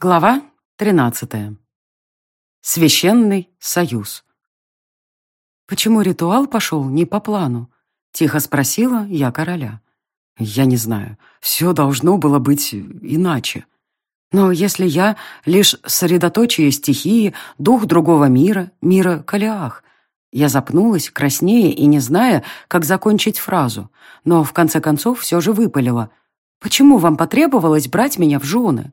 Глава 13. Священный союз. «Почему ритуал пошел не по плану?» — тихо спросила я короля. «Я не знаю. Все должно было быть иначе. Но если я лишь сосредоточие стихии, дух другого мира, мира Калиах...» Я запнулась, краснее и не зная, как закончить фразу, но в конце концов все же выпалила. «Почему вам потребовалось брать меня в жены?»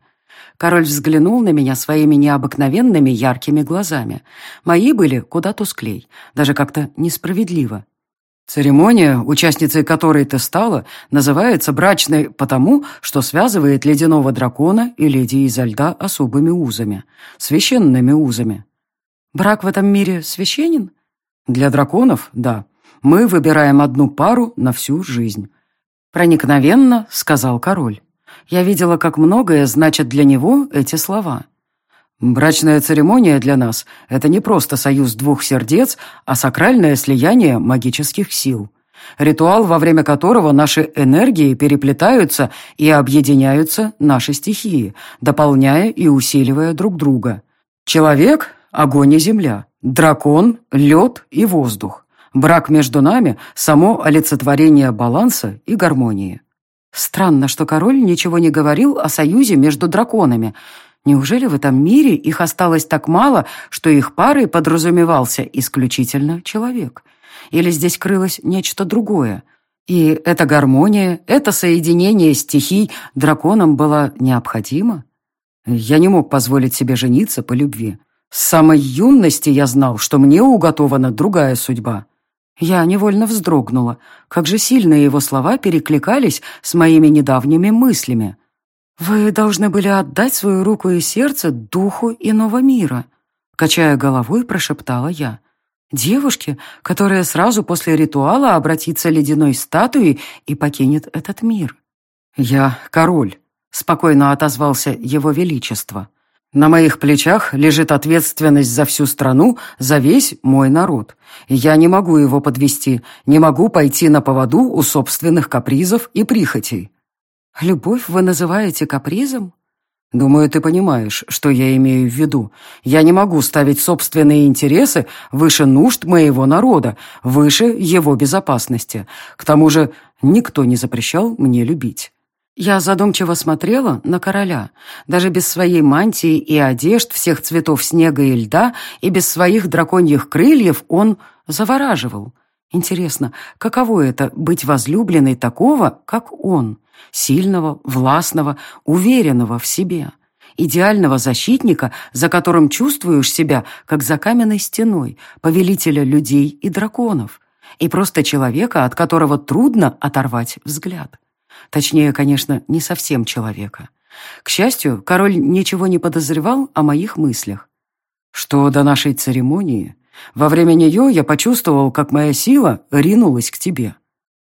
Король взглянул на меня своими необыкновенными яркими глазами. Мои были куда тусклей, даже как-то несправедливо. Церемония, участницей которой ты стала, называется брачной потому, что связывает ледяного дракона и леди изо льда особыми узами, священными узами. Брак в этом мире священен? Для драконов – да. Мы выбираем одну пару на всю жизнь. Проникновенно, сказал король. Я видела, как многое значат для него эти слова. Брачная церемония для нас — это не просто союз двух сердец, а сакральное слияние магических сил. Ритуал, во время которого наши энергии переплетаются и объединяются наши стихии, дополняя и усиливая друг друга. Человек — огонь и земля, дракон — лед и воздух. Брак между нами — само олицетворение баланса и гармонии. Странно, что король ничего не говорил о союзе между драконами. Неужели в этом мире их осталось так мало, что их парой подразумевался исключительно человек? Или здесь крылось нечто другое? И эта гармония, это соединение стихий драконам было необходимо? Я не мог позволить себе жениться по любви. С самой юности я знал, что мне уготована другая судьба. Я невольно вздрогнула. Как же сильно его слова перекликались с моими недавними мыслями. «Вы должны были отдать свою руку и сердце духу иного мира», качая головой, прошептала я. «Девушке, которая сразу после ритуала обратится ледяной статуей и покинет этот мир». «Я король», — спокойно отозвался его величество. На моих плечах лежит ответственность за всю страну, за весь мой народ. Я не могу его подвести, не могу пойти на поводу у собственных капризов и прихотей. Любовь вы называете капризом? Думаю, ты понимаешь, что я имею в виду. Я не могу ставить собственные интересы выше нужд моего народа, выше его безопасности. К тому же никто не запрещал мне любить. Я задумчиво смотрела на короля. Даже без своей мантии и одежд всех цветов снега и льда и без своих драконьих крыльев он завораживал. Интересно, каково это быть возлюбленной такого, как он? Сильного, властного, уверенного в себе. Идеального защитника, за которым чувствуешь себя, как за каменной стеной, повелителя людей и драконов. И просто человека, от которого трудно оторвать взгляд. Точнее, конечно, не совсем человека. К счастью, король ничего не подозревал о моих мыслях. Что до нашей церемонии, во время нее я почувствовал, как моя сила ринулась к тебе.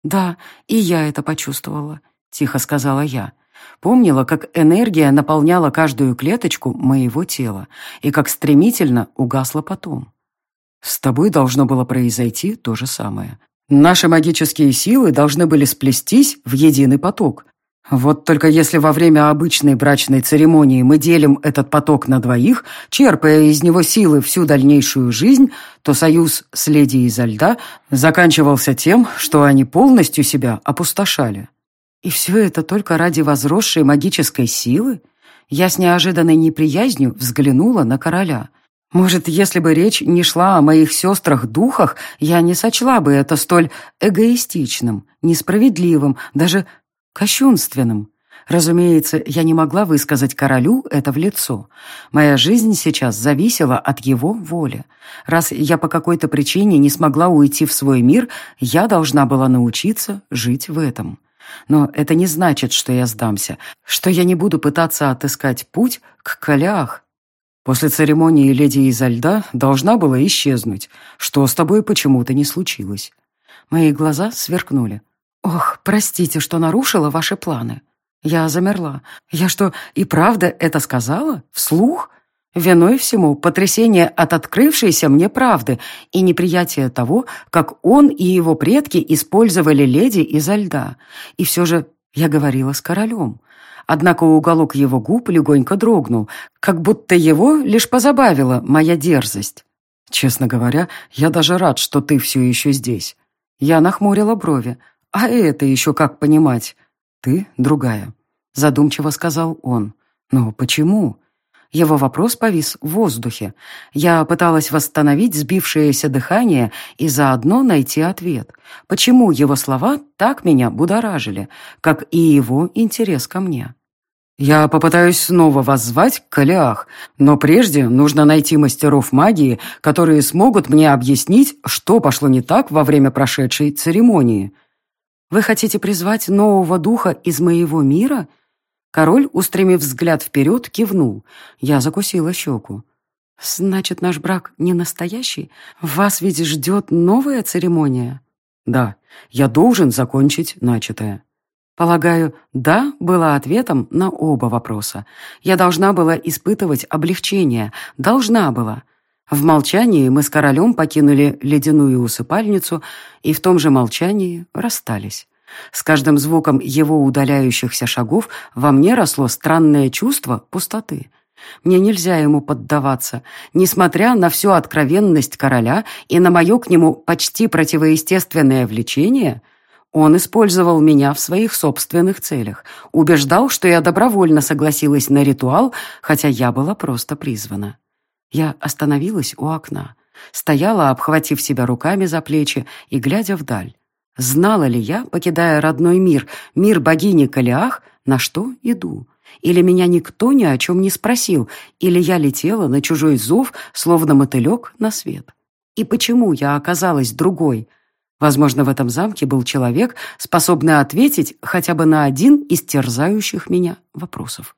«Да, и я это почувствовала», — тихо сказала я. Помнила, как энергия наполняла каждую клеточку моего тела и как стремительно угасла потом. С тобой должно было произойти то же самое. Наши магические силы должны были сплестись в единый поток. Вот только если во время обычной брачной церемонии мы делим этот поток на двоих, черпая из него силы всю дальнейшую жизнь, то союз с леди изо льда заканчивался тем, что они полностью себя опустошали. И все это только ради возросшей магической силы? Я с неожиданной неприязнью взглянула на короля – может, если бы речь не шла о моих сестрах-духах, я не сочла бы это столь эгоистичным, несправедливым, даже кощунственным. Разумеется, я не могла высказать королю это в лицо. Моя жизнь сейчас зависела от его воли. Раз я по какой-то причине не смогла уйти в свой мир, я должна была научиться жить в этом. Но это не значит, что я сдамся, что я не буду пытаться отыскать путь к Калях, После церемонии леди изо льда должна была исчезнуть, что с тобой почему-то не случилось. Мои глаза сверкнули. «Ох, простите, что нарушила ваши планы». Я замерла. Я что, и правда это сказала? Вслух? Виной всему потрясение от открывшейся мне правды и неприятие того, как он и его предки использовали леди изо льда. И все же я говорила с королем. Однако уголок его губ легонько дрогнул, как будто его лишь позабавила моя дерзость. «Честно говоря, я даже рад, что ты все еще здесь». Я нахмурила брови. «А это еще как понимать?» «Ты другая», — задумчиво сказал он. «Но почему?» Его вопрос повис в воздухе. Я пыталась восстановить сбившееся дыхание и заодно найти ответ. Почему его слова так меня будоражили, как и его интерес ко мне? «Я попытаюсь снова воззвать к Калиах, но прежде нужно найти мастеров магии, которые смогут мне объяснить, что пошло не так во время прошедшей церемонии». «Вы хотите призвать нового духа из моего мира?» Король, устремив взгляд вперед, кивнул. Я закусила щеку. «Значит, наш брак не настоящий? Вас ведь ждет новая церемония?» «Да, я должен закончить начатое». Полагаю, «да» было ответом на оба вопроса. Я должна была испытывать облегчение. Должна была. В молчании мы с королем покинули ледяную усыпальницу и в том же молчании расстались. С каждым звуком его удаляющихся шагов во мне росло странное чувство пустоты. Мне нельзя ему поддаваться, несмотря на всю откровенность короля и на мое к нему почти противоестественное влечение. Он использовал меня в своих собственных целях, убеждал, что я добровольно согласилась на ритуал, хотя я была просто призвана. Я остановилась у окна, стояла, обхватив себя руками за плечи и глядя вдаль. Знала ли я, покидая родной мир, мир богини Калиах, на что иду? Или меня никто ни о чем не спросил, или я летела на чужой зов, словно мотылек на свет? И почему я оказалась другой? Возможно, в этом замке был человек, способный ответить хотя бы на один из терзающих меня вопросов.